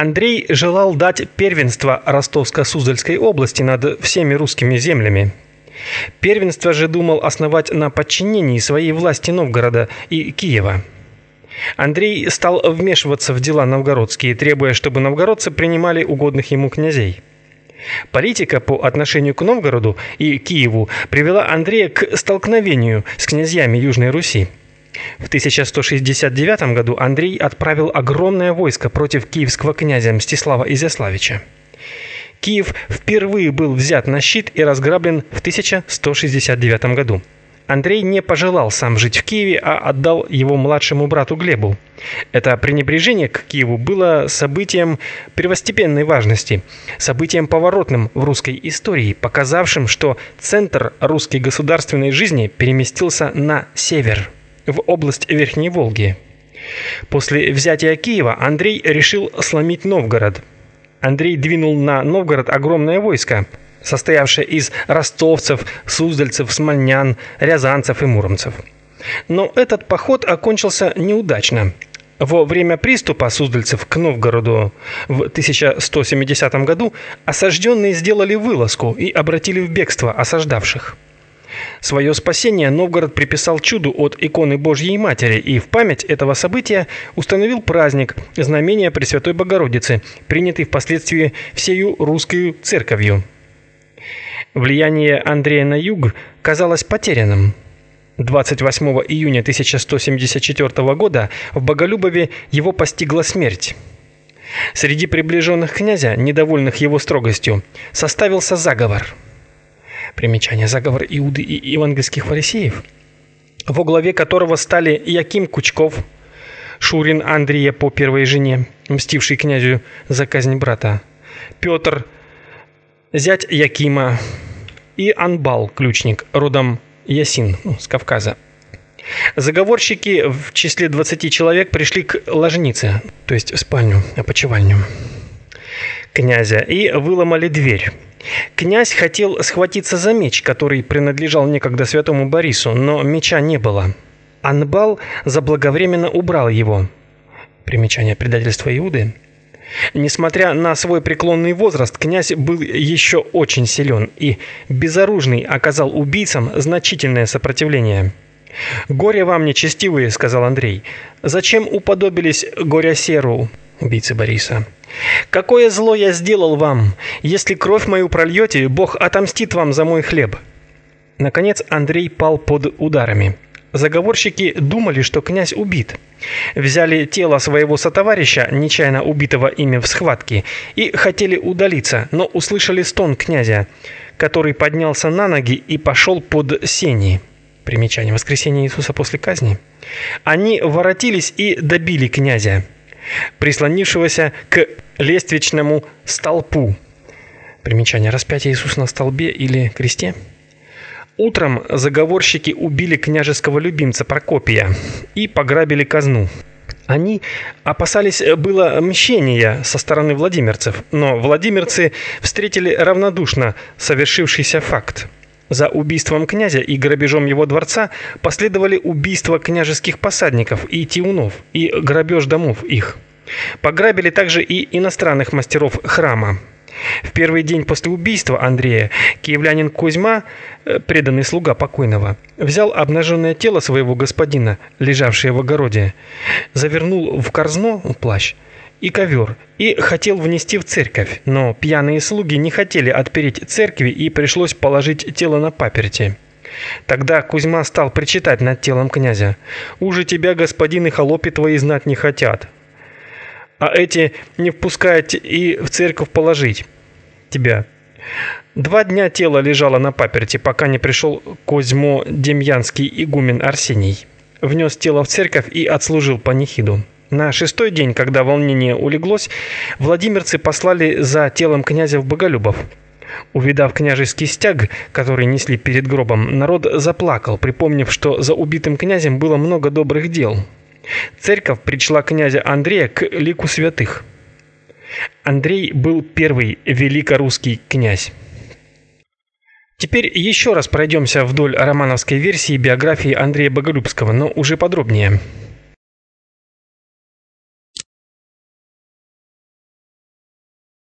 Андрей желал дать первенство Ростовско-Суздальской области над всеми русскими землями. Первенство же думал основать на подчинении своей власти Новгорода и Киева. Андрей стал вмешиваться в дела новгородские, требуя, чтобы новгородцы принимали угодных ему князей. Политика по отношению к Новгороду и Киеву привела Андрея к столкновению с князьями Южной Руси. В 1169 году Андрей отправил огромное войско против киевского князя Мстислава Изяславича. Киев впервые был взят на щит и разграблен в 1169 году. Андрей не пожелал сам жить в Киеве, а отдал его младшему брату Глебу. Это пренебрежение к Киеву было событием первостепенной важности, событием поворотным в русской истории, показавшим, что центр русской государственной жизни переместился на север, в область Верхней Волги. После взятия Киева Андрей решил сломить Новгород. Андрей двинул на Новгород огромное войско – состоявшая из ростовцев, суздальцев, смольнян, рязанцев и муромцев. Но этот поход окончился неудачно. Во время приступа суздальцев к Новгороду в 1170 году осажденные сделали вылазку и обратили в бегство осаждавших. Свое спасение Новгород приписал чуду от иконы Божьей Матери и в память этого события установил праздник Знамения Пресвятой Богородицы, принятый впоследствии всею русской церковью. Влияние Андрея на юг казалось потерянным. 28 июня 1174 года в Боголюбове его постигла смерть. Среди приближенных князя, недовольных его строгостью, составился заговор. Примечание: заговор Иуды и евангельских фарисеев, во главе которого стали Яким Кучков, Шурин Андрея по первой жене, мстивший князю за казнь брата, Петр зять Якима, и Анбал, ключник, родом Ясин, ну, с Кавказа. Заговорщики в числе 20 человек пришли к ложнице, то есть в спальню, опочивальню князя, и выломали дверь. Князь хотел схватиться за меч, который принадлежал некогда святому Борису, но меча не было. Анбал заблаговременно убрал его. Примечание предательства Иуды – Несмотря на свой преклонный возраст, князь был еще очень силен и безоружный оказал убийцам значительное сопротивление. «Горе вам, нечестивые», — сказал Андрей. «Зачем уподобились горя-серу, убийцы Бориса?» «Какое зло я сделал вам? Если кровь мою прольете, Бог отомстит вам за мой хлеб». Наконец Андрей пал под ударами. Заговорщики думали, что князь убит. Взяли тело своего сотоварища, нечаянно убитого ими в схватке, и хотели удалиться, но услышали стон князя, который поднялся на ноги и пошел под сени. Примечание воскресения Иисуса после казни. Они воротились и добили князя, прислонившегося к лестничному столпу. Примечание распятие Иисуса на столбе или кресте. Утром заговорщики убили княжеского любимца Прокопия и пограбили казну. Они опасались было мщения со стороны владимирцев, но владимирцы встретили равнодушно совершившийся факт. За убийством князя и грабежом его дворца последовали убийства княжеских посадников и тиунов и грабеж домов их. Пограбили также и иностранных мастеров храма. В первый день после убийства Андрея киевлянин Кузьма, э, преданный слуга покойного, взял обнаженное тело своего господина, лежавшее в огороде, завернул в корзно плащ и ковер и хотел внести в церковь, но пьяные слуги не хотели отпереть церкви и пришлось положить тело на паперти. Тогда Кузьма стал причитать над телом князя: "Уже тебя, господин и холопи твои знать не хотят а эти не впускают и в церковь положить тебя. Два дня тело лежало на паперти, пока не пришел Козьмо Демьянский игумен Арсений. Внес тело в церковь и отслужил панихиду. На шестой день, когда волнение улеглось, владимирцы послали за телом князя в Боголюбов. Увидав княжеский стяг, который несли перед гробом, народ заплакал, припомнив, что за убитым князем было много добрых дел. Церковь причла князя Андрея к лику святых. Андрей был первый великорусский князь. Теперь еще раз пройдемся вдоль романовской версии биографии Андрея Боголюбского, но уже подробнее.